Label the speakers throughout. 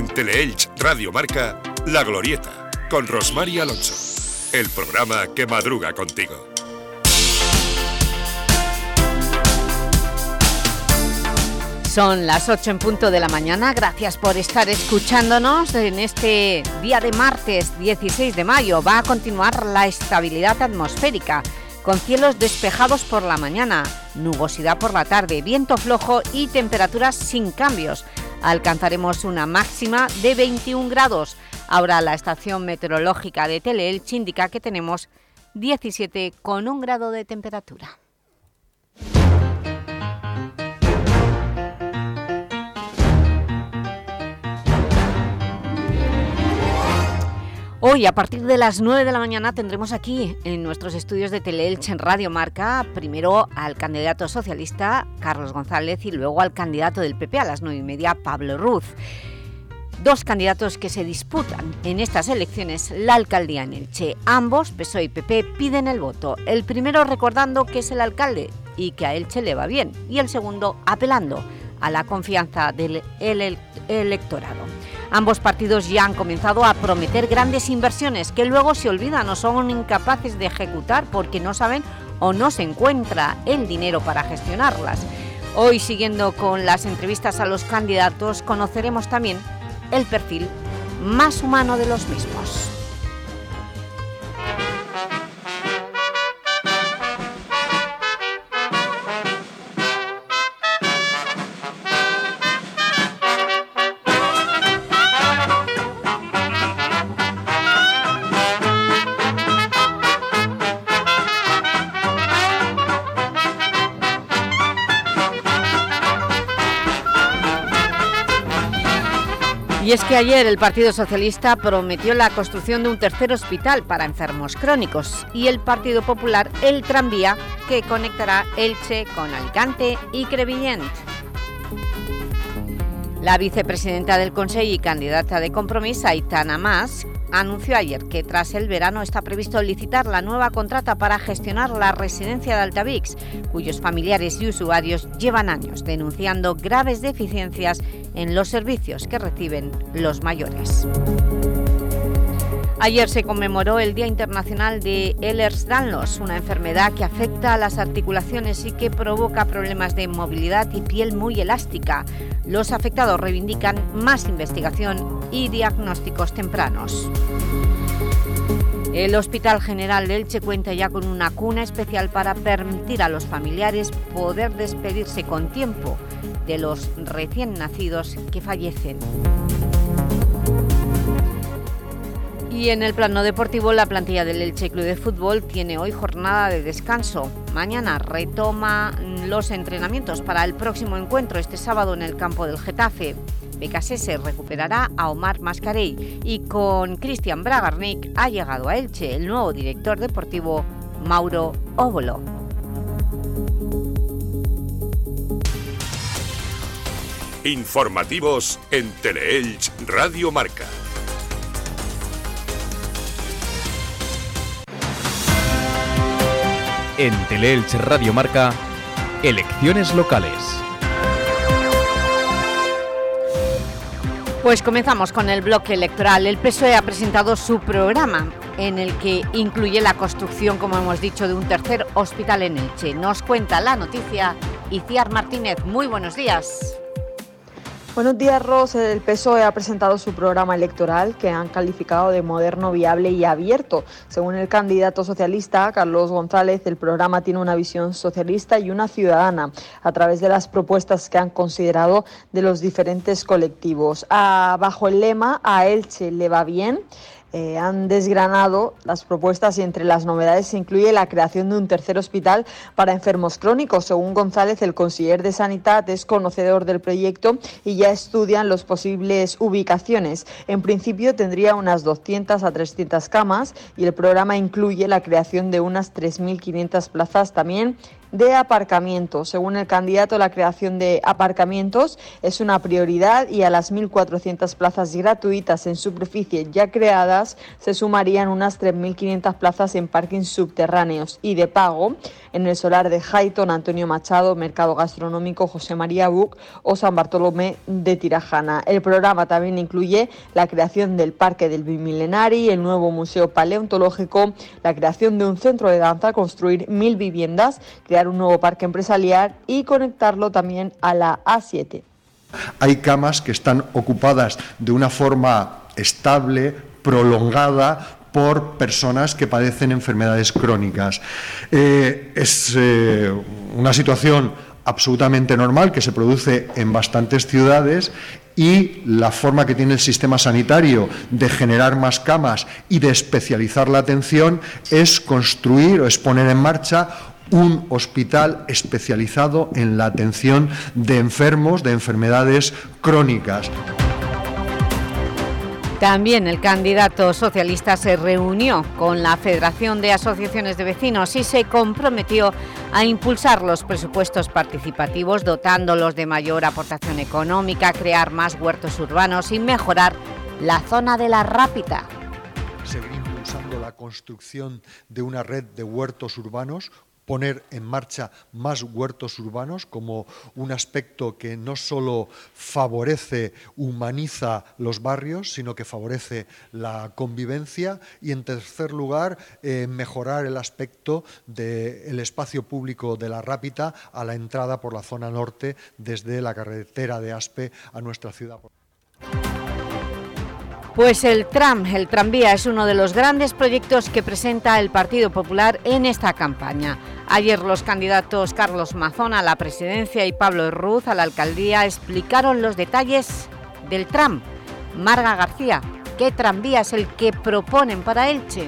Speaker 1: En Teleelch Radio Marca, La Glorieta, con Rosmar Alonso. El programa que madruga contigo.
Speaker 2: Son las 8 en punto de la mañana. Gracias por estar escuchándonos en este día de martes 16 de mayo. Va a continuar la estabilidad atmosférica con cielos despejados por la mañana, nubosidad por la tarde, viento flojo y temperaturas sin cambios. Alcanzaremos una máxima de 21 grados. Ahora la estación meteorológica de Teleelch indica que tenemos 17 con un grado de temperatura. Hoy, a partir de las 9 de la mañana, tendremos aquí, en nuestros estudios de Teleelch en Radio Marca, primero al candidato socialista Carlos González y luego al candidato del PP a las 9 y media, Pablo Ruz. Dos candidatos que se disputan en estas elecciones la alcaldía en Elche. Ambos, PSOE y PP, piden el voto. El primero recordando que es el alcalde y que a Elche le va bien. Y el segundo apelando a la confianza del electorado. Ambos partidos ya han comenzado a prometer grandes inversiones que luego se olvidan o son incapaces de ejecutar porque no saben o no se encuentra el dinero para gestionarlas. Hoy, siguiendo con las entrevistas a los candidatos, conoceremos también el perfil más humano de los mismos. Y es que ayer el Partido Socialista prometió la construcción de un tercer hospital para enfermos crónicos y el Partido Popular el tranvía que conectará Elche con Alicante y Crevillent. La vicepresidenta del Consejo y candidata de Compromís, Aitana Mas, anunció ayer que tras el verano está previsto licitar la nueva contrata para gestionar la residencia de Altavix, cuyos familiares y usuarios llevan años denunciando graves deficiencias en los servicios que reciben los mayores. Ayer se conmemoró el Día Internacional de Ehlers-Danlos, una enfermedad que afecta a las articulaciones y que provoca problemas de movilidad y piel muy elástica. Los afectados reivindican más investigación y diagnósticos tempranos. El Hospital General de Elche cuenta ya con una cuna especial para permitir a los familiares poder despedirse con tiempo de los recién nacidos que fallecen. Y en el plano deportivo, la plantilla del Elche Club de Fútbol tiene hoy jornada de descanso. Mañana retoma los entrenamientos para el próximo encuentro este sábado en el campo del Getafe. Se recuperará a Omar Mascarell y con Cristian Bragarnik ha llegado a Elche el nuevo director deportivo Mauro Óbolo.
Speaker 1: Informativos en Teleelch Radio Marca.
Speaker 3: En Teleelch Radio Marca, elecciones locales.
Speaker 2: Pues comenzamos con el bloque electoral. El PSOE ha presentado su programa en el que incluye la construcción, como hemos dicho, de un tercer hospital en Elche. Nos cuenta la noticia Iciar Martínez. Muy buenos días.
Speaker 4: Buenos días, Ros. El PSOE ha presentado su programa electoral que han calificado de moderno, viable y abierto. Según el candidato socialista, Carlos González, el programa tiene una visión socialista y una ciudadana a través de las propuestas que han considerado de los diferentes colectivos. Ah, bajo el lema A Elche le va bien, eh, han desgranado las propuestas y entre las novedades se incluye la creación de un tercer hospital para enfermos crónicos. Según González, el consiller de Sanidad es conocedor del proyecto y ya estudian las posibles ubicaciones. En principio tendría unas 200 a 300 camas y el programa incluye la creación de unas 3.500 plazas también de aparcamientos. Según el candidato, la creación de aparcamientos es una prioridad y a las 1.400 plazas gratuitas en superficie ya creadas se sumarían unas 3.500 plazas en parkings subterráneos y de pago en el solar de Highton, Antonio Machado, Mercado Gastronómico José María Buc o San Bartolomé de Tirajana. El programa también incluye la creación del Parque del Bimilenari, el nuevo Museo Paleontológico, la creación de un centro de danza, construir mil viviendas, crear un nuevo parque empresarial y conectarlo también a la A7.
Speaker 5: Hay camas que están ocupadas de una forma estable, prolongada, por personas que padecen enfermedades crónicas. Eh, es eh, una situación absolutamente normal que se produce en bastantes ciudades y la forma que tiene el sistema sanitario de generar más camas y de especializar la atención es construir o es poner en marcha un hospital especializado en la atención de enfermos de enfermedades crónicas.
Speaker 2: También el candidato socialista se reunió con la Federación de Asociaciones de Vecinos y se comprometió a impulsar los presupuestos participativos dotándolos de mayor aportación económica, crear más huertos urbanos y mejorar la zona de la Rápita.
Speaker 5: Seguir impulsando la construcción de una red de huertos urbanos poner en marcha más huertos urbanos como un aspecto que no solo favorece, humaniza los barrios, sino que favorece la convivencia y, en tercer lugar, eh, mejorar el aspecto del espacio público de la Rápita a la entrada por la zona norte desde la carretera de Aspe a nuestra ciudad.
Speaker 2: Pues el tram, el tranvía, es uno de los grandes proyectos que presenta el Partido Popular en esta campaña. Ayer los candidatos Carlos Mazón a la presidencia y Pablo Ruz a la alcaldía explicaron los detalles del tram. Marga García, ¿qué tranvía es el que proponen para Elche?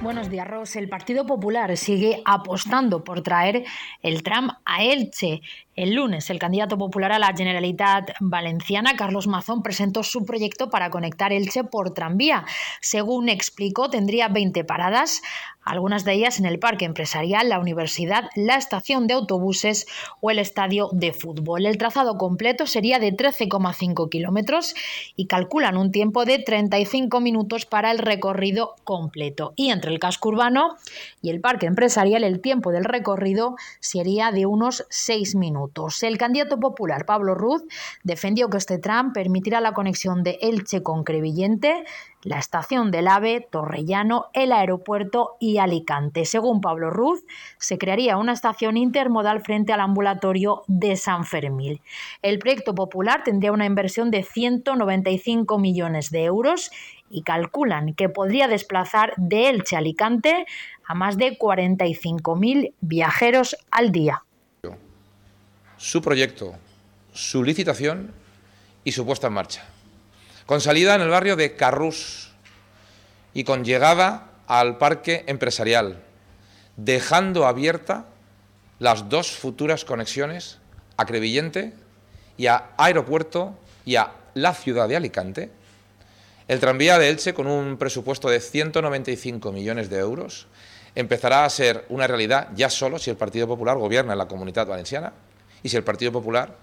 Speaker 6: Buenos días, Ros. El Partido Popular sigue apostando por traer el tram a Elche. El lunes, el candidato popular a la Generalitat Valenciana, Carlos Mazón, presentó su proyecto para conectar Elche por tranvía. Según explicó, tendría 20 paradas, algunas de ellas en el parque empresarial, la universidad, la estación de autobuses o el estadio de fútbol. El trazado completo sería de 13,5 kilómetros y calculan un tiempo de 35 minutos para el recorrido completo. Y entre el casco urbano y el parque empresarial, el tiempo del recorrido sería de unos 6 minutos. El candidato popular Pablo Ruz defendió que este tram permitirá la conexión de Elche con Crevillente, la estación del AVE, Torrellano, el aeropuerto y Alicante. Según Pablo Ruz, se crearía una estación intermodal frente al ambulatorio de San Fermín. El proyecto popular tendría una inversión de 195 millones de euros y calculan que podría desplazar de Elche a Alicante a más de 45.000 viajeros al día
Speaker 7: su proyecto, su licitación y su puesta en marcha. Con salida en el barrio de Carrús y con llegada al parque empresarial, dejando abierta las dos futuras conexiones a Crevillente y a Aeropuerto y a la ciudad de Alicante, el tranvía de Elche, con un presupuesto de 195 millones de euros, empezará a ser una realidad ya solo si el Partido Popular gobierna en la Comunidad Valenciana y si el Partido Popular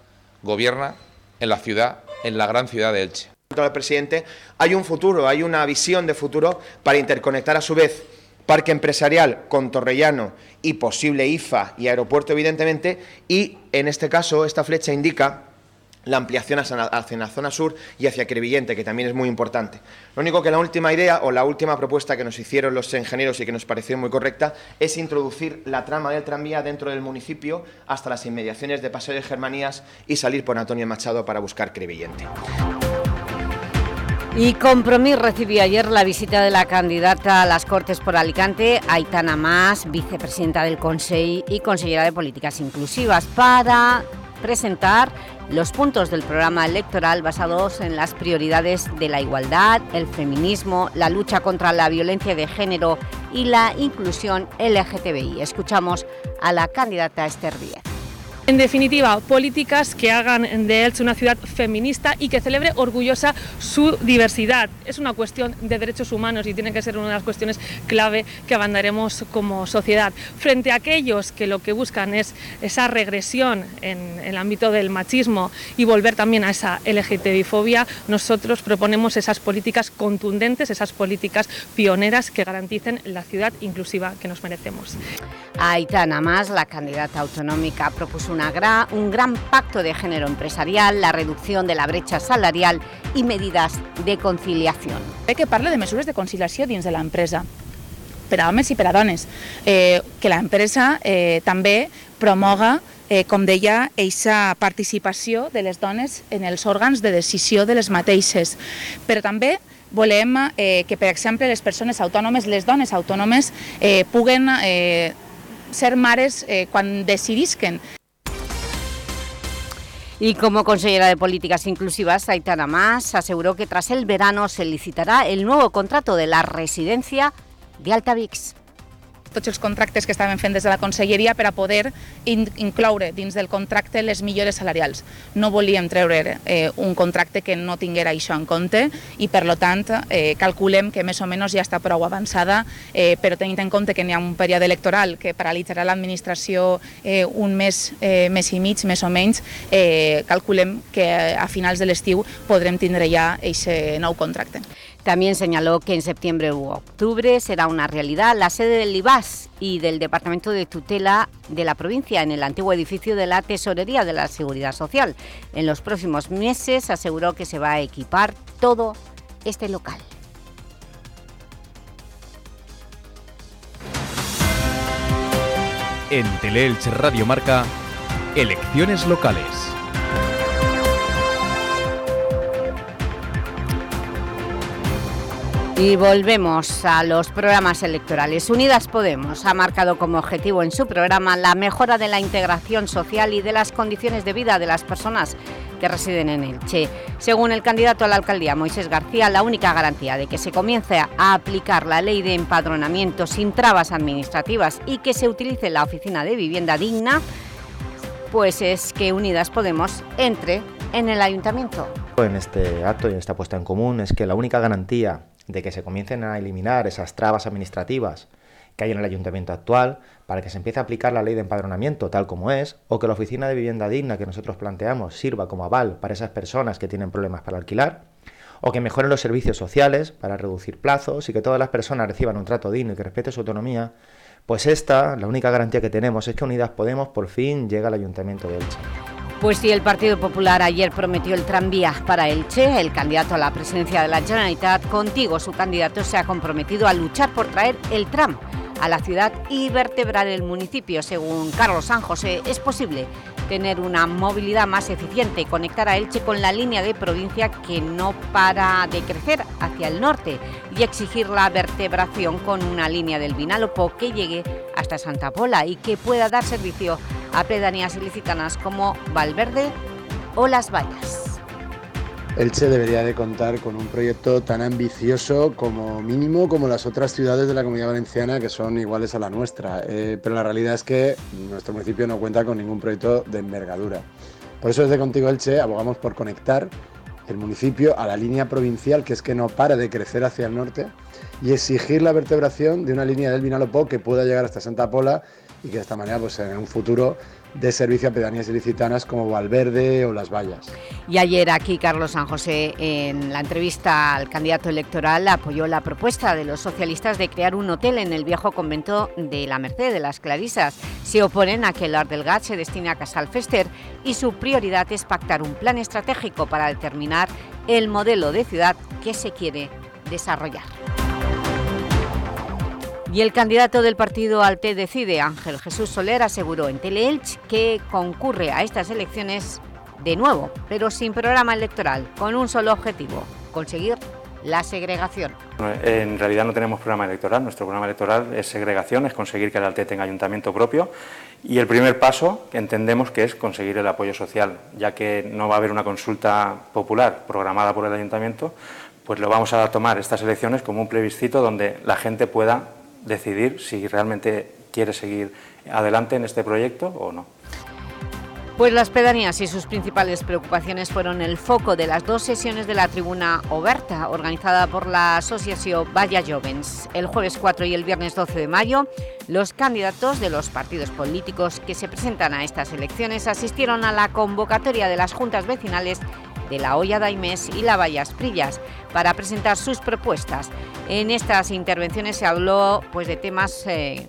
Speaker 7: gobierna en la ciudad, en la gran ciudad de Elche.
Speaker 8: El presidente, hay un futuro, hay una visión de futuro para interconectar a su vez parque empresarial con Torrellano y posible IFA y aeropuerto, evidentemente, y en este caso esta flecha indica la ampliación hacia la zona sur y hacia Crevillente, que también es muy importante. Lo único que la última idea o la última propuesta que nos hicieron los ingenieros y que nos pareció muy correcta es introducir la trama del tranvía dentro del municipio hasta las inmediaciones de Paseo de Germanías y salir por Antonio Machado para buscar Crevillente.
Speaker 2: Y Compromís recibió ayer la visita de la candidata a las Cortes por Alicante, Aitana Mas, vicepresidenta del Consejo y consellera de Políticas Inclusivas, para presentar los puntos del programa electoral basados en las prioridades de la igualdad, el feminismo, la lucha contra la violencia de género y la inclusión LGTBI. Escuchamos a la candidata Esther Díaz.
Speaker 9: En definitiva, políticas que hagan de Elche una ciudad feminista y que celebre orgullosa su diversidad. Es una cuestión de derechos humanos y tiene que ser una de las cuestiones clave que abandaremos como sociedad. Frente a aquellos que lo que buscan es esa regresión en el ámbito del machismo y volver también a esa LGTBI-fobia, nosotros proponemos esas políticas contundentes, esas políticas pioneras que garanticen la ciudad inclusiva que nos merecemos.
Speaker 2: Aitana Más, la candidata autonómica, propuso una un gran pacto de género empresarial, la reducción de la brecha salarial i medidas de conciliació.
Speaker 10: Bé que parla de mesures de conciliació dins de l'empresa per a homes i per dones, eh, que l'empresa eh, també promoga eh, com deia, aquesta participació de les dones en els òrgans de decisió de les mateixes. Però també volem eh, que, per exemple, les persones autònomes, les dones autònomes, eh, puguen eh, ser mares eh, quan decidisquen
Speaker 2: Y como consellera de Políticas Inclusivas, Aitana Más aseguró que tras el verano se licitará el nuevo contrato de la residencia de Altavix.
Speaker 10: Tots els contractes que estaven fent des de la Conselleria per a poder in incloure dins del contracte les millores salarials. No volíem treure eh, un contracte que no tinguera això en compte i, per lo tant, eh, calculem que més o menys ja està prou avançada, eh, però tenint en compte que n'hi ha un període electoral que paralitzarà l'administració eh, un mes, eh, mes i mig, més o menys, eh, calculem que a finals de l'estiu podrem tindre ja aquest nou contracte.
Speaker 2: También señaló que en septiembre u octubre será una realidad la sede del IBAS y del Departamento de Tutela de la provincia en el antiguo edificio de la Tesorería de la Seguridad Social. En los próximos meses aseguró que se va a equipar todo este local.
Speaker 3: En Teleelch Radio Marca, Elecciones Locales.
Speaker 2: Y volvemos a los programas electorales. Unidas Podemos ha marcado como objetivo en su programa la mejora de la integración social y de las condiciones de vida de las personas que residen en Elche. Según el candidato a la alcaldía, Moisés García, la única garantía de que se comience a aplicar la ley de empadronamiento sin trabas administrativas y que se utilice la oficina de vivienda digna, pues es que Unidas Podemos entre en el ayuntamiento.
Speaker 11: En este acto y en esta puesta en común es que la única garantía de que se comiencen a eliminar esas trabas administrativas que hay en el ayuntamiento actual para que se empiece a aplicar la ley de empadronamiento tal como es, o que la oficina de vivienda digna que nosotros planteamos sirva como aval para esas personas que tienen problemas para alquilar, o que mejoren los servicios sociales para reducir plazos y que todas las personas reciban un trato digno y que respete su autonomía, pues esta, la única garantía que tenemos es que Unidas Podemos por fin llega al ayuntamiento de Elche.
Speaker 2: Pues sí, el Partido Popular ayer prometió el tranvía para Elche. El candidato a la presidencia de la Generalitat, contigo su candidato, se ha comprometido a luchar por traer el tram a la ciudad y vertebrar el municipio. Según Carlos San José, es posible tener una movilidad más eficiente conectar a Elche con la línea de provincia que no para de crecer hacia el norte y exigir la vertebración con una línea del Vinalopó que llegue hasta Santa Pola y que pueda dar servicio a pedanías ilicitanas como Valverde o Las Vallas.
Speaker 12: Elche debería de contar con un proyecto tan ambicioso como mínimo como las otras ciudades de la Comunidad Valenciana que son iguales a la nuestra, eh, pero la realidad es que nuestro municipio no cuenta con ningún proyecto de envergadura. Por eso desde Contigo Elche abogamos por conectar el municipio a la línea provincial, que es que no para de crecer hacia el norte, y exigir la vertebración de una línea del Vinalopó que pueda llegar hasta Santa Pola y que de esta manera pues, en un futuro de servicio a pedanías ilicitanas como Valverde o Las Vallas.
Speaker 2: Y ayer aquí Carlos San José en la entrevista al candidato electoral apoyó la propuesta de los socialistas de crear un hotel en el viejo convento de la Merced de las Clarisas. Se oponen a que el Art del Gat se destine a Casal Fester y su prioridad es pactar un plan estratégico para determinar el modelo de ciudad que se quiere desarrollar. Y el candidato del partido Alte Decide, Ángel Jesús Soler, aseguró en Teleelch que concurre a estas elecciones de nuevo, pero sin programa electoral, con un solo objetivo, conseguir la segregación.
Speaker 13: En realidad no tenemos programa electoral, nuestro programa electoral es segregación, es conseguir que el Alte tenga ayuntamiento propio y el primer paso entendemos que es conseguir el apoyo social, ya que no va a haber una consulta popular programada por el ayuntamiento, pues lo vamos a tomar estas elecciones como un plebiscito donde la gente pueda decidir si realmente quiere seguir adelante en este proyecto o no.
Speaker 2: Pues las pedanías y sus principales preocupaciones fueron el foco de las dos sesiones de la tribuna Oberta, organizada por la Asociación Valla Jovens. El jueves 4 y el viernes 12 de mayo, los candidatos de los partidos políticos que se presentan a estas elecciones asistieron a la convocatoria de las juntas vecinales de la Olla Daimés y la Vallas Prillas para presentar sus propuestas. En estas intervenciones se habló pues, de temas... Eh,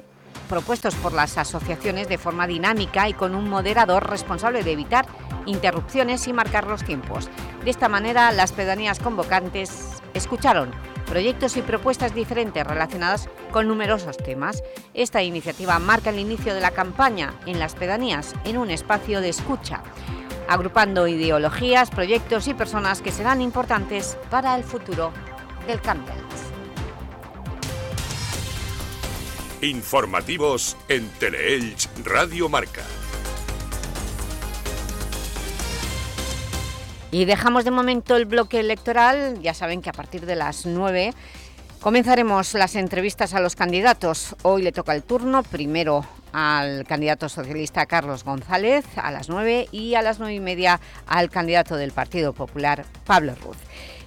Speaker 2: propuestos por las asociaciones de forma dinámica y con un moderador responsable de evitar interrupciones y marcar los tiempos. De esta manera, las pedanías convocantes escucharon proyectos y propuestas diferentes relacionadas con numerosos temas. Esta iniciativa marca el inicio de la campaña en las pedanías en un espacio de escucha, agrupando ideologías, proyectos y personas que serán importantes para el futuro del cambio.
Speaker 1: Informativos en Teleelch Radio Marca.
Speaker 2: Y dejamos de momento el bloque electoral. Ya saben que a partir de las 9 comenzaremos las entrevistas a los candidatos. Hoy le toca el turno primero al candidato socialista Carlos González a las 9 y a las 9 y media al candidato del Partido Popular Pablo Ruz.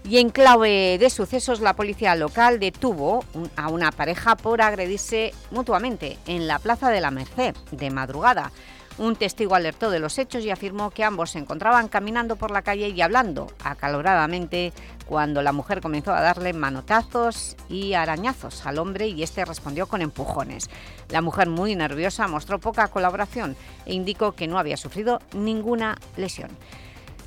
Speaker 2: Y en clave de sucesos, la policía local detuvo a una pareja por agredirse mutuamente en la Plaza de la Merced, de madrugada. Un testigo alertó de los hechos y afirmó que ambos se encontraban caminando por la calle y hablando acaloradamente cuando la mujer comenzó a darle manotazos y arañazos al hombre y este respondió con empujones. La mujer, muy nerviosa, mostró poca colaboración e indicó que no había sufrido ninguna lesión.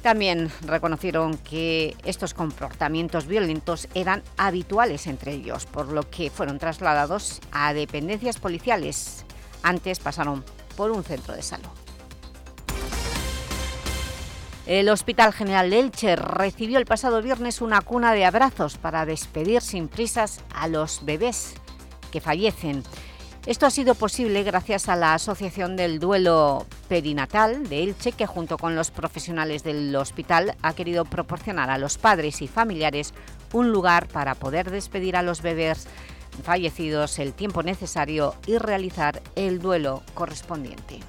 Speaker 2: También reconocieron que estos comportamientos violentos eran habituales entre ellos, por lo que fueron trasladados a dependencias policiales. Antes pasaron por un centro de salud. El Hospital General de Elche recibió el pasado viernes una cuna de abrazos para despedir sin prisas a los bebés que fallecen. Esto ha sido posible gracias a la Asociación del Duelo Perinatal de Elche, que junto con los profesionales del hospital ha querido proporcionar a los padres y familiares un lugar para poder despedir a los bebés fallecidos el tiempo necesario y realizar el duelo correspondiente.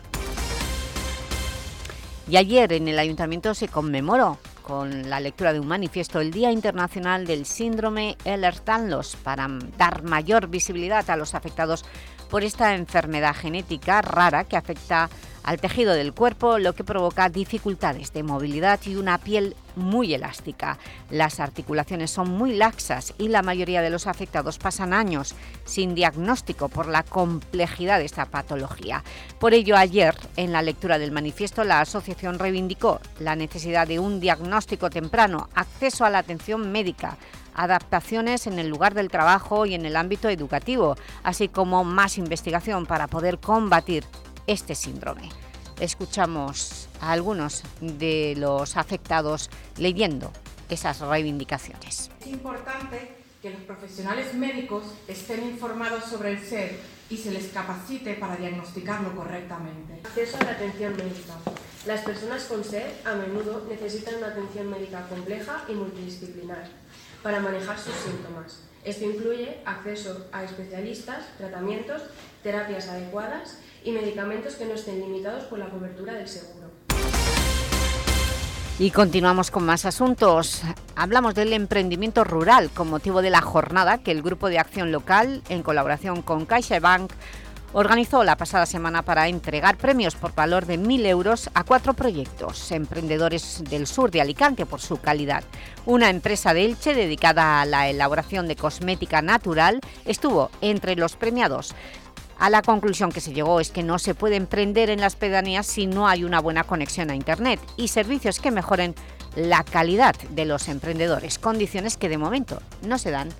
Speaker 2: Y ayer en el Ayuntamiento se conmemoró con la lectura de un manifiesto el Día Internacional del Síndrome Ehlers-Danlos para dar mayor visibilidad a los afectados por esta enfermedad genética rara que afecta al tejido del cuerpo, lo que provoca dificultades de movilidad y una piel muy elástica. Las articulaciones son muy laxas y la mayoría de los afectados pasan años sin diagnóstico por la complejidad de esta patología. Por ello, ayer, en la lectura del manifiesto, la asociación reivindicó la necesidad de un diagnóstico temprano, acceso a la atención médica, adaptaciones en el lugar del trabajo y en el ámbito educativo, así como más investigación para poder combatir este síndrome. Escuchamos a algunos de los afectados leyendo esas reivindicaciones.
Speaker 14: Es importante que los profesionales médicos estén informados sobre el SER y se les capacite para diagnosticarlo correctamente.
Speaker 15: Acceso a la atención médica. Las personas con SER a menudo necesitan una atención médica compleja y multidisciplinar para manejar sus síntomas. Esto incluye acceso a especialistas, tratamientos, terapias adecuadas y medicamentos que no estén limitados por la cobertura del seguro.
Speaker 2: Y continuamos con más asuntos. Hablamos del emprendimiento rural con motivo de la jornada que el Grupo de Acción Local, en colaboración con CaixaBank, organizó la pasada semana para entregar premios por valor de 1.000 euros a cuatro proyectos, emprendedores del sur de Alicante por su calidad. Una empresa de Elche dedicada a la elaboración de cosmética natural estuvo entre los premiados. A la conclusión que se llegó es que no se puede emprender en las pedanías si no hay una buena conexión a Internet y servicios que mejoren la calidad de los emprendedores, condiciones que de momento no se dan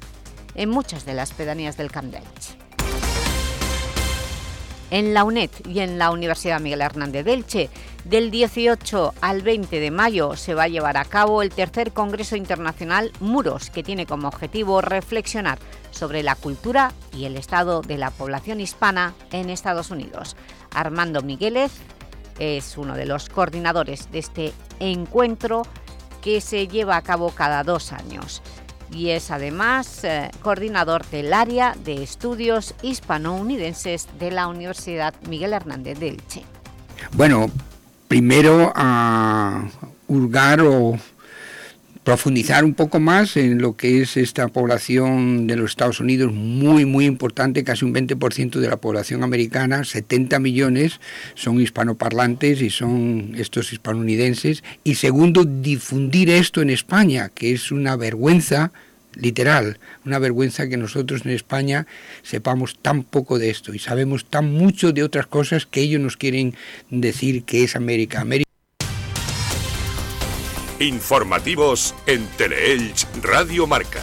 Speaker 2: en muchas de las pedanías del Camp En la UNED y en la Universidad Miguel Hernández de Elche, del 18 al 20 de mayo se va a llevar a cabo el tercer Congreso Internacional Muros, que tiene como objetivo reflexionar sobre la cultura y el estado de la población hispana en Estados Unidos. Armando Migueles es uno de los coordinadores de este encuentro que se lleva a cabo cada dos años y es además eh, coordinador del área de estudios hispanounidenses de la Universidad Miguel Hernández de Elche.
Speaker 16: Bueno, primero a hurgar o profundizar un poco más en lo que es esta población de los Estados Unidos muy, muy importante, casi un 20% de la población americana, 70 millones son hispanoparlantes y son estos hispanounidenses. Y segundo, difundir esto en España, que es una vergüenza literal, una vergüenza que nosotros en España sepamos tan poco de esto y sabemos tan mucho de otras cosas que ellos nos quieren decir que es América.
Speaker 1: Informativos en Teleelch Radio Marca.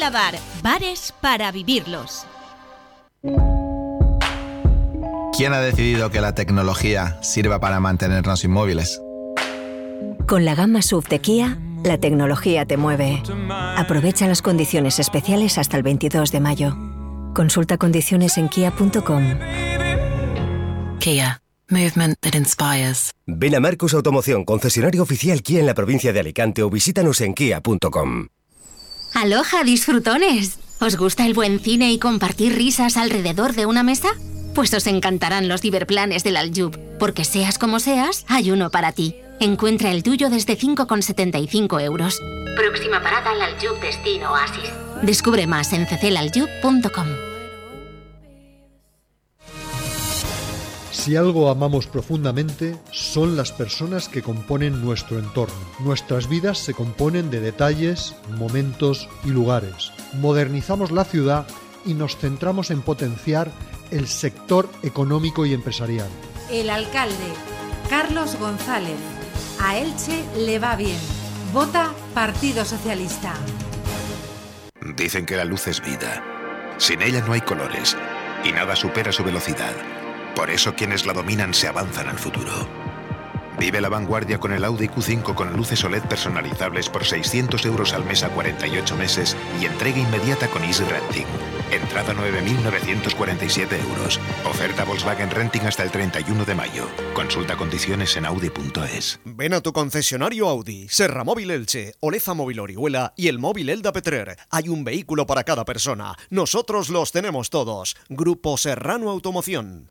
Speaker 17: Bar, bares para vivirlos.
Speaker 18: ¿Quién ha decidido que la tecnología sirva para mantenernos inmóviles?
Speaker 19: Con la gama SUV de Kia, la tecnología te mueve. Aprovecha las condiciones especiales hasta el 22 de mayo. Consulta condiciones en kia.com.
Speaker 20: Kia. Movement that inspires.
Speaker 21: Ven a Marcos Automoción, concesionario oficial Kia en la provincia de Alicante o visítanos en kia.com.
Speaker 22: Aloha, disfrutones. ¿Os gusta el buen cine y compartir risas alrededor de una mesa? Pues os encantarán los ciberplanes del Aljub, porque seas como seas, hay uno para ti. Encuentra el tuyo desde 5,75 euros. Próxima parada al Aljub Destino Oasis. Descubre más en cclaljub.com.
Speaker 5: Si algo amamos profundamente, son las personas que componen nuestro entorno. Nuestras vidas se componen de detalles, momentos y lugares. Modernizamos la ciudad y nos centramos en potenciar el sector económico y empresarial.
Speaker 23: El alcalde, Carlos González. A Elche le va bien. Vota Partido Socialista.
Speaker 24: Dicen que la luz es vida. Sin ella no hay colores y nada supera su velocidad. Por eso quienes la dominan se avanzan al futuro. Vive la vanguardia con el Audi Q5 con luces OLED personalizables por 600 euros al mes a 48 meses y entrega inmediata con Easy Renting. Entrada 9.947 euros. Oferta Volkswagen Renting hasta el 31 de mayo. Consulta condiciones en audi.es.
Speaker 25: Ven a tu concesionario Audi, Serra Móvil Elche, Oleza Móvil Orihuela y el móvil Elda Petrer. Hay un vehículo para cada persona. Nosotros los tenemos todos. Grupo Serrano Automoción.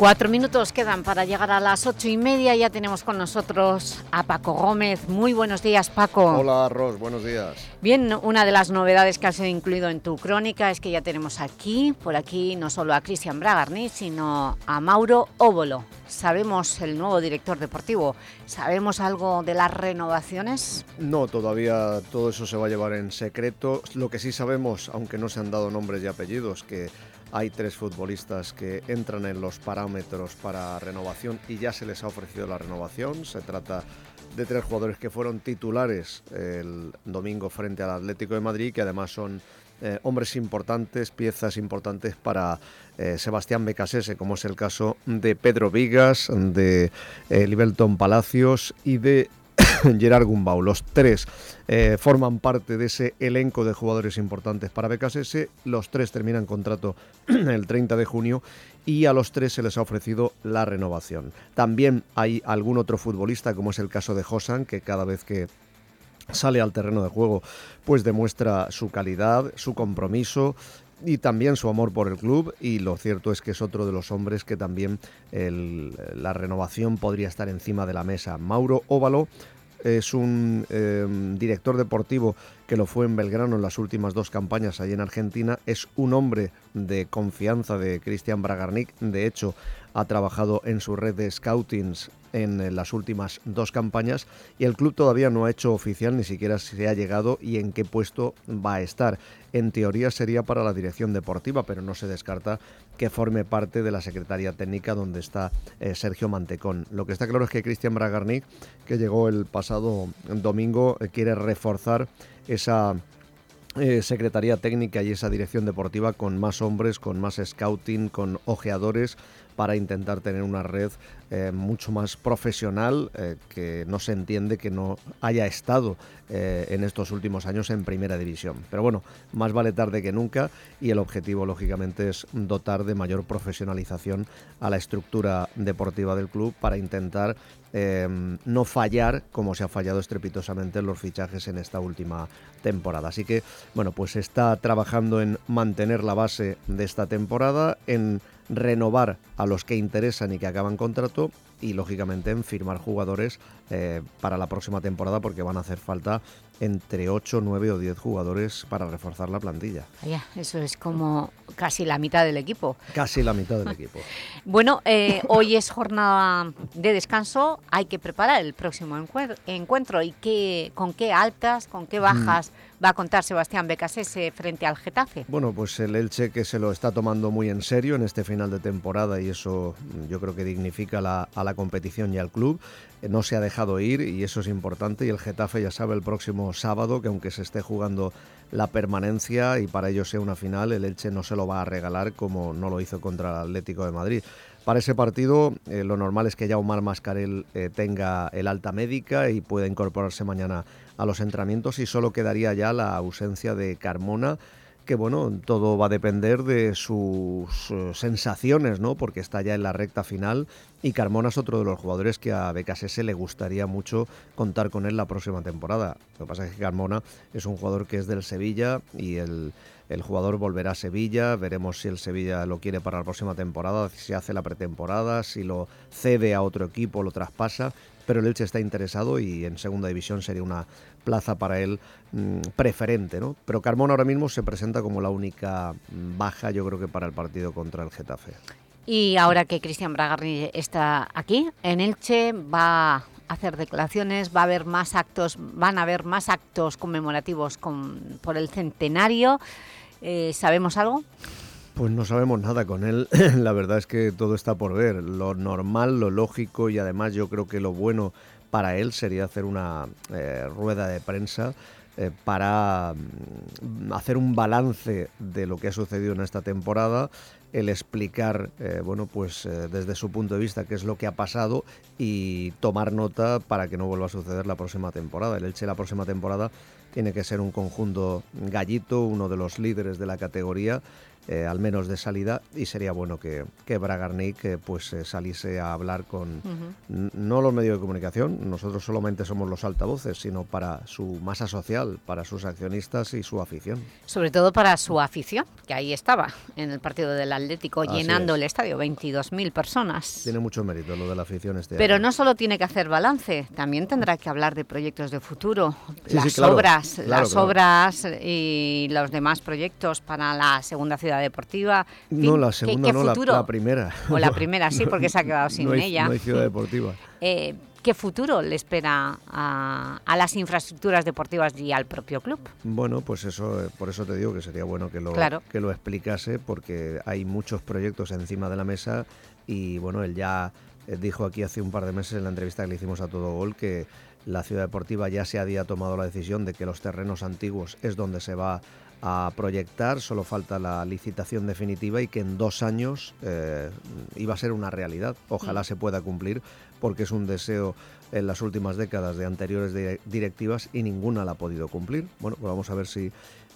Speaker 2: Cuatro minutos quedan para llegar a las ocho y media. Ya tenemos con nosotros a Paco Gómez. Muy buenos días, Paco.
Speaker 26: Hola, Ros. Buenos días.
Speaker 2: Bien, una de las novedades que has incluido en tu crónica es que ya tenemos aquí, por aquí, no solo a Cristian Bragarni, sino a Mauro Óbolo. ¿Sabemos el nuevo director deportivo? ¿Sabemos algo de las renovaciones?
Speaker 26: No, todavía todo eso se va a llevar en secreto. Lo que sí sabemos, aunque no se han dado nombres y apellidos, que hay tres futbolistas que entran en los parámetros para renovación y ya se les ha ofrecido la renovación. Se trata de tres jugadores que fueron titulares el domingo frente al Atlético de Madrid, que además son eh, hombres importantes, piezas importantes para eh, Sebastián Becasese, como es el caso de Pedro Vigas, de eh, Palacios y de Gerard Gumbau. Los tres eh, forman parte de ese elenco de jugadores importantes para BKSS. Los tres terminan contrato el 30 de junio y a los tres se les ha ofrecido la renovación. También hay algún otro futbolista, como es el caso de Josan, que cada vez que sale al terreno de juego, pues demuestra su calidad, su compromiso y también su amor por el club y lo cierto es que es otro de los hombres que también la renovación podría estar encima de la mesa. Mauro Óvalo es un em, director deportivo que lo fue en Belgrano en las últimas dos campañas allí en Argentina. Es un hombre de confianza de Cristian Bragarnik. De hecho, ha trabajado en su red de scoutings en eh, las últimas dos campañas y el club todavía no ha hecho oficial ni siquiera se ha llegado y en qué puesto va a estar. En teoría sería para la dirección deportiva, pero no se descarta que forme parte de la Secretaría Técnica donde está eh, Sergio Mantecón. Lo que está claro es que Cristian Bragarnik, que llegó el pasado domingo, eh, quiere reforzar esa Secretaría Técnica y esa dirección deportiva con más hombres, con más scouting, con ojeadores para intentar tener una red eh, mucho más profesional eh, que no se entiende que no haya estado eh, en estos últimos años en primera división. Pero bueno, más vale tarde que nunca y el objetivo lógicamente es dotar de mayor profesionalización a la estructura deportiva del club para intentar no fallar como se ha fallado estrepitosamente en los fichajes en esta última temporada. Así que bueno, pues está trabajando en mantener la base de esta temporada, en renovar a los que interesan y que acaban contrato y lógicamente en firmar jugadores eh, para la próxima temporada porque van a hacer falta entre 8, 9 o 10 jugadores para reforzar la plantilla.
Speaker 2: eso es como casi la mitad del equipo.
Speaker 26: Casi la mitad del equipo.
Speaker 2: Bueno, eh, hoy es jornada de descanso, hay que preparar el próximo encuentro. ¿Y qué, con qué altas, con qué bajas mm. Va a contar Sebastián Becasese frente al Getafe?
Speaker 26: Bueno, pues el Elche que se lo está tomando muy en serio en este final de temporada y eso yo creo que dignifica a la competición y al club no se ha dejado ir y eso es importante y el Getafe ya sabe el próximo sábado que aunque se esté jugando la permanencia y para ello sea una final, el Elche no se lo va a regalar como no lo hizo contra el Atlético de Madrid. Para ese partido eh, lo normal es que ya Omar Mascarel eh, tenga el alta médica y pueda incorporarse mañana a los entrenamientos y solo quedaría ya la ausencia de Carmona que bueno, todo va a depender de sus eh, sensaciones, ¿no? Porque está ya en la recta final y Carmona es otro de los jugadores que a BKSS le gustaría mucho contar con él la próxima temporada. Lo que pasa es que Carmona es un jugador que es del Sevilla y el, el jugador volverá a Sevilla, veremos si el Sevilla lo quiere para la próxima temporada, si hace la pretemporada, si lo cede a otro equipo, lo traspasa, pero el Elche está interesado y en segunda división sería una plaza para él mm, preferente, ¿no? Pero Carmona ahora mismo se presenta como la única baja, yo creo que para el partido contra el Getafe.
Speaker 2: Y ahora que Cristian Bragarni está aquí, en Elche va a hacer declaraciones, va a haber más actos, van a haber más actos conmemorativos por el centenario. Eh, ¿Sabemos algo?
Speaker 26: Pues no sabemos nada con él, la verdad es que todo está por ver. Lo normal, lo lógico y además yo creo que lo bueno para él sería hacer una eh, rueda de prensa eh, para mm, hacer un balance de lo que ha sucedido en esta temporada, el explicar, eh, bueno, pues desde su punto de vista qué es lo que ha pasado y tomar nota para que no vuelva a suceder la próxima temporada. El Elche la próxima temporada tiene que ser un conjunto gallito, uno de los líderes de la categoría eh, al menos de salida, y sería bueno que, que Bragarnik eh, pues eh, saliese a hablar con no los medios de comunicación, nosotros solamente somos los altavoces, sino para su masa social, para sus accionistas y su afición.
Speaker 2: Sobre todo para su afición, que ahí estaba en el partido del Atlético,
Speaker 26: Así
Speaker 2: llenando
Speaker 26: es.
Speaker 2: el estadio, 22.000 personas.
Speaker 26: Tiene mucho mérito lo de la afición este
Speaker 2: Pero
Speaker 26: año.
Speaker 2: no solo tiene que hacer balance, también tendrá que hablar de proyectos de futuro,
Speaker 26: Sí,
Speaker 2: las
Speaker 26: sí, claro,
Speaker 2: obras,
Speaker 26: claro,
Speaker 2: las
Speaker 26: claro.
Speaker 2: obras y los demás proyectos para la segunda ciudad deportiva.
Speaker 26: No, la
Speaker 2: ¿qué-
Speaker 26: segunda
Speaker 2: qué
Speaker 26: no, la-
Speaker 2: futuro?
Speaker 26: la primera.
Speaker 2: O la primera, sí, porque se ha quedado sin
Speaker 26: no hay,
Speaker 2: ella.
Speaker 26: No hay ciudad deportiva.
Speaker 2: Eh, ¿Qué futuro le espera a, a las infraestructuras deportivas y al propio club?
Speaker 26: Bueno, pues eso, eh, por eso te digo que sería bueno que lo,
Speaker 2: Claro.
Speaker 26: que lo explicase, porque hay muchos proyectos encima de la mesa y bueno, él ya eh, dijo aquí hace un par de meses en la entrevista que le hicimos a Todo Gol que la ciudad deportiva ya se había tomado la decisión de que los terrenos antiguos es donde se va a proyectar, solo falta la licitación definitiva y que en dos años eh, iba a ser una realidad. Ojalá se pueda cumplir porque es un deseo en las últimas décadas de anteriores dire- directivas y ninguna la ha podido cumplir. Bueno, pues vamos a ver si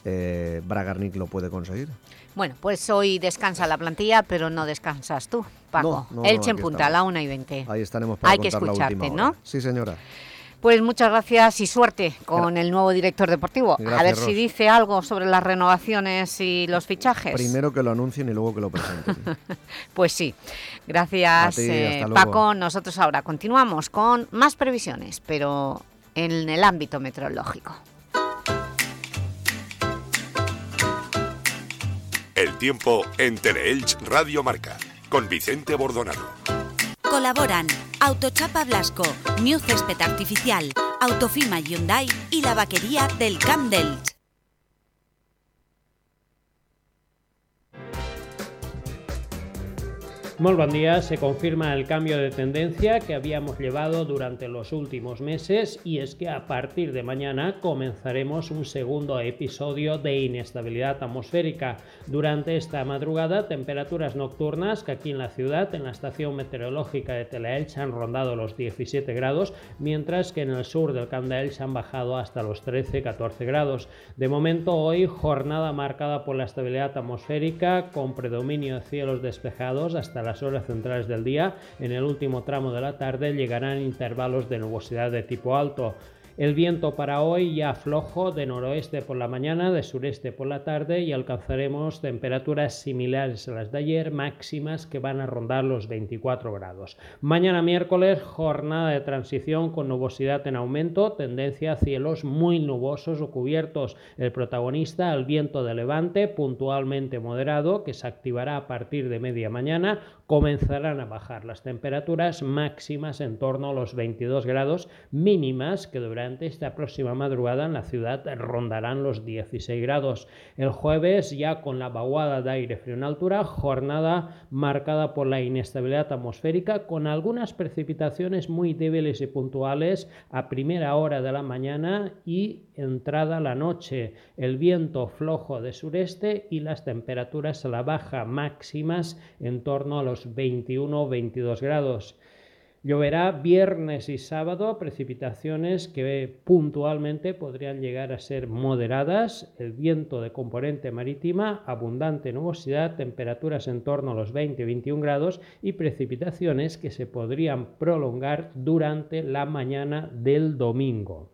Speaker 26: eh, Bragarnik lo puede conseguir.
Speaker 2: Bueno, pues hoy descansa la plantilla, pero no descansas tú, Paco.
Speaker 26: No, no, no,
Speaker 2: Elche en punta, a la 1 y 20.
Speaker 26: Ahí estaremos para
Speaker 2: Hay que
Speaker 26: la
Speaker 2: escucharte, ¿no?
Speaker 26: Sí, señora.
Speaker 2: Pues muchas gracias y suerte con el nuevo director deportivo. a ver si dice algo sobre las renovaciones y los fichajes.
Speaker 26: Primero que lo anuncien y luego que lo presenten.
Speaker 2: Pues sí. Gracias,
Speaker 26: ti,
Speaker 2: eh. Paco. Nosotros ahora continuamos con más previsiones, pero en el ámbito meteorológico.
Speaker 1: El tiempo en Teleelch Radio Marca con Vicente Bordonado.
Speaker 17: Colaboran Autochapa Blasco, New Césped Artificial, Autofima Hyundai y la vaquería del Camp
Speaker 27: Muy buen día, se confirma el cambio de tendencia que habíamos llevado durante los últimos meses y es que a partir de mañana comenzaremos un segundo episodio de inestabilidad atmosférica. Durante esta madrugada, temperaturas nocturnas que aquí en la ciudad, en la estación meteorológica de Telaelch, han rondado los 17 grados, mientras que en el sur del Camp d'Elx han bajado hasta los 13-14 grados. De momento hoy jornada marcada por la estabilidad atmosférica con predominio de cielos despejados hasta las horas centrales del día. En el último tramo de la tarde llegarán intervalos de nubosidad de tipo alto. El viento para hoy ya flojo de noroeste por la mañana, de sureste por la tarde y alcanzaremos temperaturas similares a las de ayer, máximas que van a rondar los 24 grados. Mañana miércoles, jornada de transición con nubosidad en aumento, tendencia a cielos muy nubosos o cubiertos. El protagonista, el viento de levante, puntualmente moderado, que se activará a partir de media mañana, comenzarán a bajar las temperaturas máximas en torno a los 22 grados mínimas que durante esta próxima madrugada en la ciudad rondarán los 16 grados. El jueves ya con la vaguada de aire frío en altura, jornada marcada por la inestabilidad atmosférica con algunas precipitaciones muy débiles y puntuales a primera hora de la mañana y entrada la noche. El viento flojo de sureste y las temperaturas a la baja máximas en torno a los 21-22 grados. Lloverá viernes y sábado, precipitaciones que puntualmente podrían llegar a ser moderadas, el viento de componente marítima, abundante nubosidad, temperaturas en torno a los 20-21 grados y precipitaciones que se podrían prolongar durante la mañana del domingo.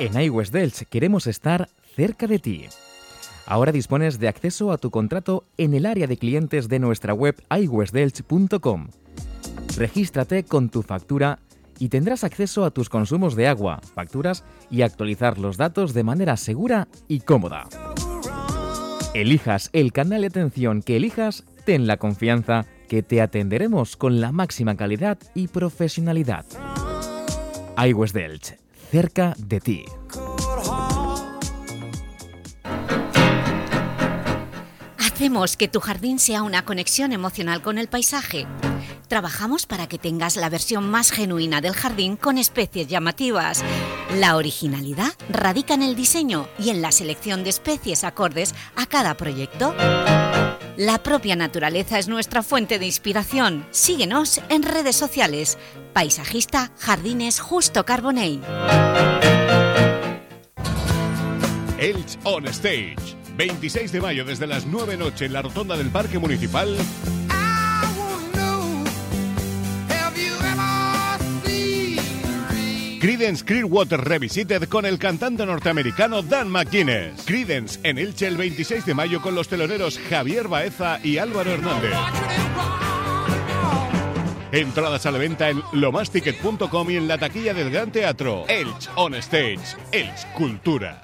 Speaker 28: En iWest Delch queremos estar cerca de ti. Ahora dispones de acceso a tu contrato en el área de clientes de nuestra web iwestdelch.com. Regístrate con tu factura y tendrás acceso a tus consumos de agua, facturas y actualizar los datos de manera segura y cómoda. Elijas el canal de atención que elijas, ten la confianza que te atenderemos con la máxima calidad y profesionalidad. iWest Delch, cerca de ti.
Speaker 2: Hacemos que tu jardín sea una conexión emocional con el paisaje. Trabajamos para que tengas la versión más genuina del jardín con especies llamativas. La originalidad radica en el diseño y en la selección de especies acordes a cada proyecto. La propia naturaleza es nuestra fuente de inspiración. Síguenos en redes sociales. Paisajista Jardines Justo Carbonell.
Speaker 29: Elch on Stage. 26 de mayo desde las 9 noche en la rotonda del Parque Municipal. Creedence Clearwater Revisited con el cantante norteamericano Dan McGuinness. Creedence en Elche el 26 de mayo con los teloneros Javier Baeza y Álvaro Hernández. Entradas a la venta en lomasticket.com y en la taquilla del Gran Teatro. Elch on Stage. Elch Cultura.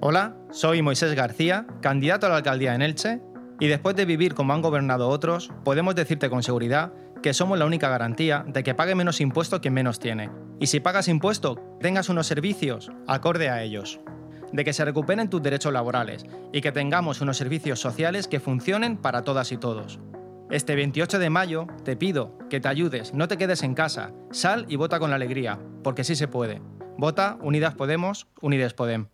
Speaker 30: Hola, soy Moisés García, candidato a la alcaldía en Elche, y después de vivir como han gobernado otros, podemos decirte con seguridad que somos la única garantía de que pague menos impuesto quien menos tiene. Y si pagas impuesto, tengas unos servicios acorde a ellos. De que se recuperen tus derechos laborales y que tengamos unos servicios sociales que funcionen para todas y todos. Este 28 de mayo te pido que te ayudes, no te quedes en casa, sal y vota con alegría, porque sí se puede. Vota Unidas Podemos, Unides Podem.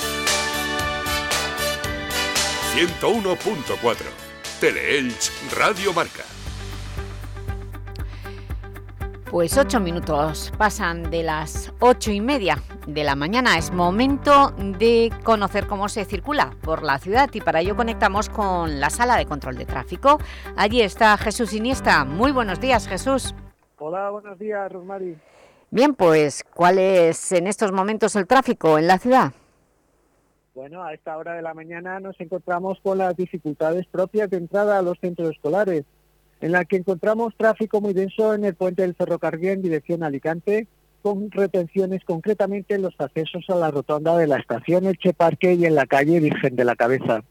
Speaker 1: 101.4 Teleelch Radio Marca.
Speaker 2: Pues ocho minutos pasan de las ocho y media de la mañana. Es momento de conocer cómo se circula por la ciudad y para ello conectamos con la sala de control de tráfico. Allí está Jesús Iniesta. Muy buenos días, Jesús.
Speaker 31: Hola, buenos días, Rosmari.
Speaker 2: Bien, pues, ¿cuál es en estos momentos el tráfico en la ciudad?
Speaker 31: Bueno, a esta hora de la mañana nos encontramos con las dificultades propias de entrada a los centros escolares, en la que encontramos tráfico muy denso en el puente del ferrocarril en dirección a Alicante, con retenciones concretamente en los accesos a la rotonda de la estación Elche Parque y en la calle Virgen de la Cabeza.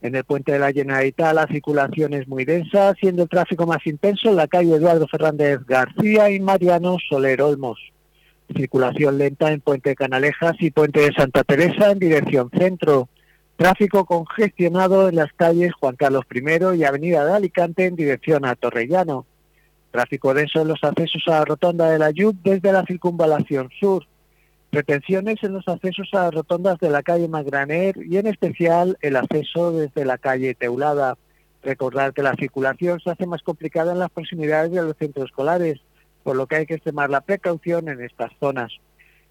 Speaker 31: En el puente de la Generalitat la circulación es muy densa, siendo el tráfico más intenso en la calle Eduardo Fernández García y Mariano Soler Olmos. Circulación lenta en Puente Canalejas y Puente de Santa Teresa en dirección centro. Tráfico congestionado en las calles Juan Carlos I y Avenida de Alicante en dirección a Torrellano. Tráfico denso en los accesos a la rotonda de la Yud desde la circunvalación sur. Retenciones en los accesos a las rotondas de la calle Magraner y en especial el acceso desde la calle Teulada. Recordar que la circulación se hace más complicada en las proximidades de los centros escolares por lo que hay que extremar la precaución en estas zonas.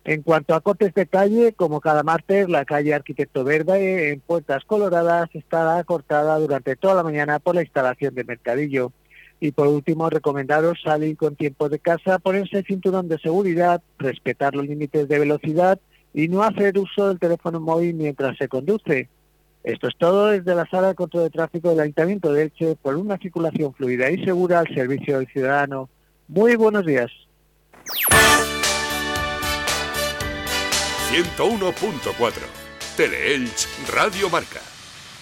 Speaker 31: En cuanto a cortes de calle, como cada martes, la calle Arquitecto Verde en Puertas Coloradas estará cortada durante toda la mañana por la instalación de mercadillo. Y por último, recomendaros salir con tiempo de casa, ponerse el cinturón de seguridad, respetar los límites de velocidad y no hacer uso del teléfono móvil mientras se conduce. Esto es todo desde la Sala de Control de Tráfico del Ayuntamiento de Elche por una circulación fluida y segura al servicio del ciudadano. Muy buenos días.
Speaker 1: 101.4 Teleelch Radio Marca.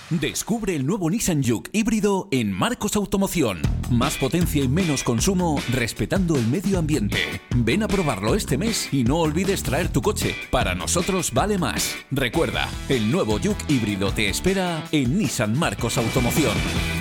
Speaker 32: Descubre el nuevo Nissan Juke híbrido en Marcos Automoción. Más potencia y menos consumo respetando el medio ambiente. Ven a probarlo este mes y no olvides traer tu coche. Para nosotros vale más. Recuerda, el nuevo Juke híbrido te espera en Nissan Marcos Automoción.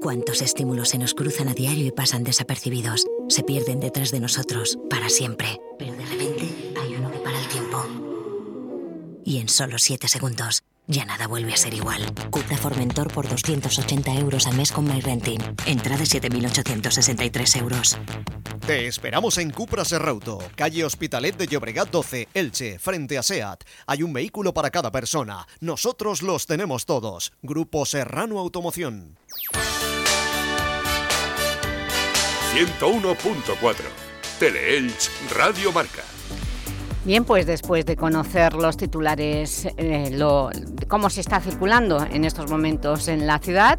Speaker 33: ¿Cuántos estímulos se nos cruzan a diario y pasan desapercibidos? Se pierden detrás de nosotros para siempre. Pero de repente hay uno que para el tiempo. Y en solo 7 segundos, ya nada vuelve a ser igual. Cupra Formentor por 280 euros al mes con MyRenting. Entrada de 7.863 euros.
Speaker 25: Te esperamos en Cupra Serrauto, calle Hospitalet de Llobregat 12, Elche, frente a SEAT. Hay un vehículo para cada persona. Nosotros los tenemos todos. Grupo Serrano Automoción.
Speaker 1: 101.4 Teleelch Radio Marca.
Speaker 2: Bien, pues después de conocer los titulares, eh, lo, cómo se está circulando en estos momentos en la ciudad,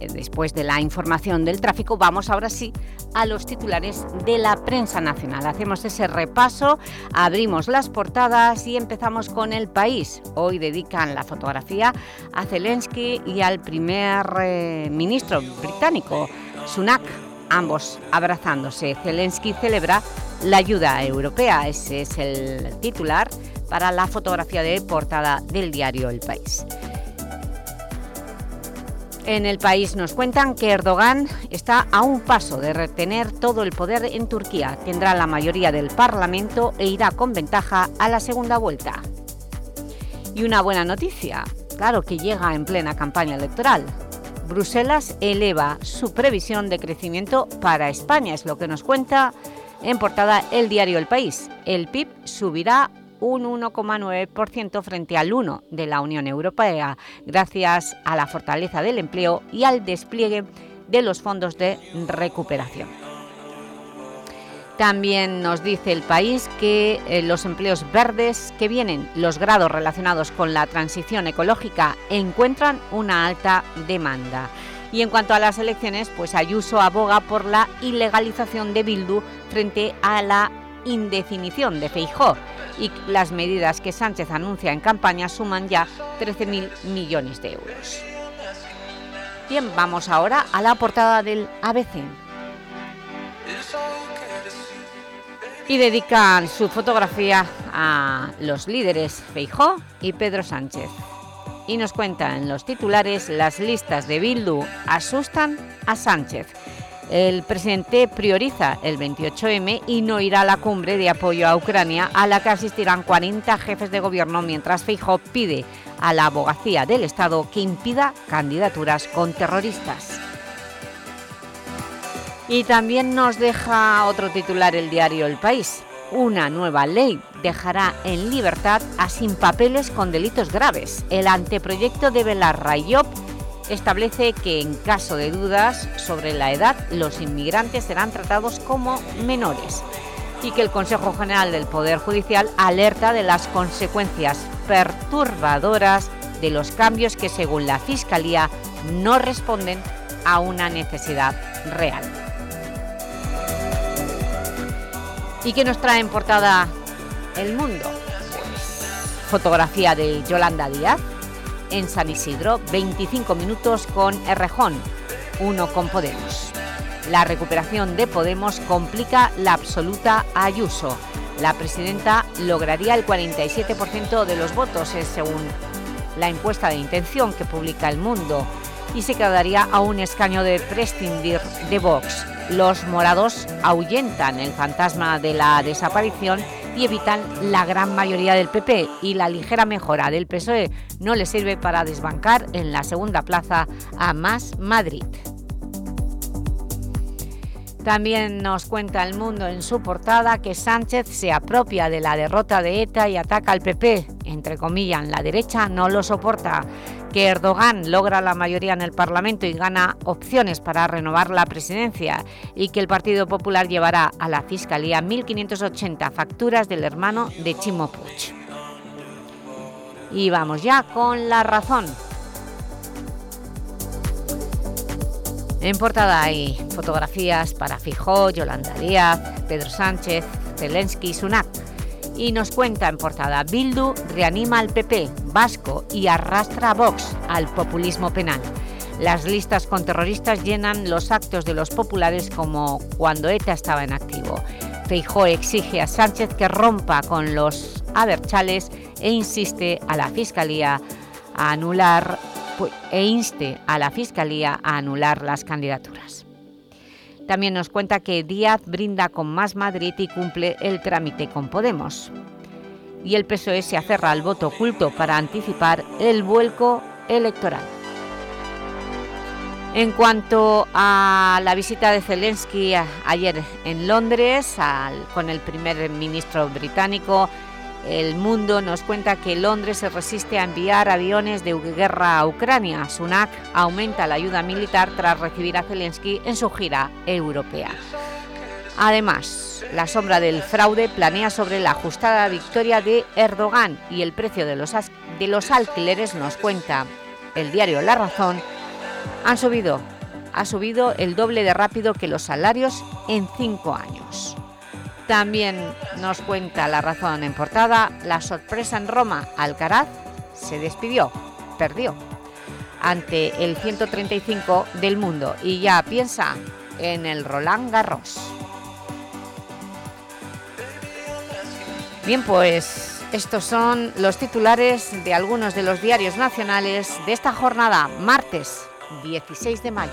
Speaker 2: eh, después de la información del tráfico, vamos ahora sí a los titulares de la prensa nacional. Hacemos ese repaso, abrimos las portadas y empezamos con El País. Hoy dedican la fotografía a Zelensky y al primer eh, ministro británico, Sunak ambos abrazándose. Zelensky celebra la ayuda europea, ese es el titular para la fotografía de portada del diario El País. En El País nos cuentan que Erdogan está a un paso de retener todo el poder en Turquía. Tendrá la mayoría del Parlamento e irá con ventaja a la segunda vuelta. Y una buena noticia, claro que llega en plena campaña electoral. Bruselas eleva su previsión de crecimiento para España, es lo que nos cuenta en portada el diario El País. El PIB subirá un 1,9% frente al 1% de la Unión Europea, gracias a la fortaleza del empleo y al despliegue de los fondos de recuperación. También nos dice el país que eh, los empleos verdes que vienen, los grados relacionados con la transición ecológica, encuentran una alta demanda. Y en cuanto a las elecciones, pues Ayuso aboga por la ilegalización de Bildu frente a la indefinición de Feijó y las medidas que Sánchez anuncia en campaña suman ya 13.000 millones de euros. Bien, vamos ahora a la portada del ABC. Y dedican su fotografía a los líderes Feijó y Pedro Sánchez. Y nos cuentan en los titulares las listas de Bildu asustan a Sánchez. El presidente prioriza el 28M y no irá a la cumbre de apoyo a Ucrania a la que asistirán 40 jefes de gobierno mientras Feijó pide a la abogacía del Estado que impida candidaturas con terroristas. Y también nos deja otro titular el diario El País. Una nueva ley dejará en libertad a sin papeles con delitos graves. El anteproyecto de Belarrayop establece que en caso de dudas sobre la edad, los inmigrantes serán tratados como menores y que el Consejo General del Poder Judicial alerta de las consecuencias perturbadoras de los cambios que, según la Fiscalía, no responden a una necesidad real. ¿Y qué nos trae en portada El Mundo? Fotografía de Yolanda Díaz en San Isidro, 25 minutos con Errejón, uno con Podemos. La recuperación de Podemos complica la absoluta Ayuso. La presidenta lograría el 47% de los votos, según la encuesta de intención que publica El Mundo, y se quedaría a un escaño de prescindir de Vox. Los morados ahuyentan el fantasma de la desaparición y evitan la gran mayoría del PP y la ligera mejora del PSOE no le sirve para desbancar en la segunda plaza a Más Madrid. También nos cuenta El Mundo en su portada que Sánchez se apropia de la derrota de ETA y ataca al PP. Entre comillas, la derecha no lo soporta. Que Erdogan logra la mayoría en el Parlamento y gana opciones para renovar la presidencia y que el Partido Popular llevará a la Fiscalía 1.580 facturas del hermano de Chimo Puig. Y vamos ya con la razón. En portada hay fotografías para Fijó, Yolanda Díaz, Pedro Sánchez, Zelensky y Sunak. Y nos cuenta en portada, Bildu reanima al PP vasco y arrastra a Vox al populismo penal. Las listas con terroristas llenan los actos de los populares como cuando ETA estaba en activo. Feijó exige a Sánchez que rompa con los aberchales e insiste a la Fiscalía a anular e inste a la Fiscalía a anular las candidaturas. También nos cuenta que Díaz brinda con Más Madrid y cumple el trámite con Podemos. Y el PSOE se aferra al voto oculto para anticipar el vuelco electoral. En cuanto a la visita de Zelensky ayer en Londres con el primer ministro británico, el Mundo nos cuenta que Londres se resiste a enviar aviones de guerra a Ucrania. Sunak aumenta la ayuda militar tras recibir a Zelensky en su gira europea. Además, la sombra del fraude planea sobre la ajustada victoria de Erdogan y el precio de los, de los alquileres, nos cuenta el diario La Razón, han subido, ha subido el doble de rápido que los salarios en cinco años. También nos cuenta la razón en portada, la sorpresa en Roma, Alcaraz se despidió, perdió ante el 135 del mundo y ya piensa en el Roland Garros. Bien, pues estos son los titulares de algunos de los diarios nacionales de esta jornada, martes 16 de mayo.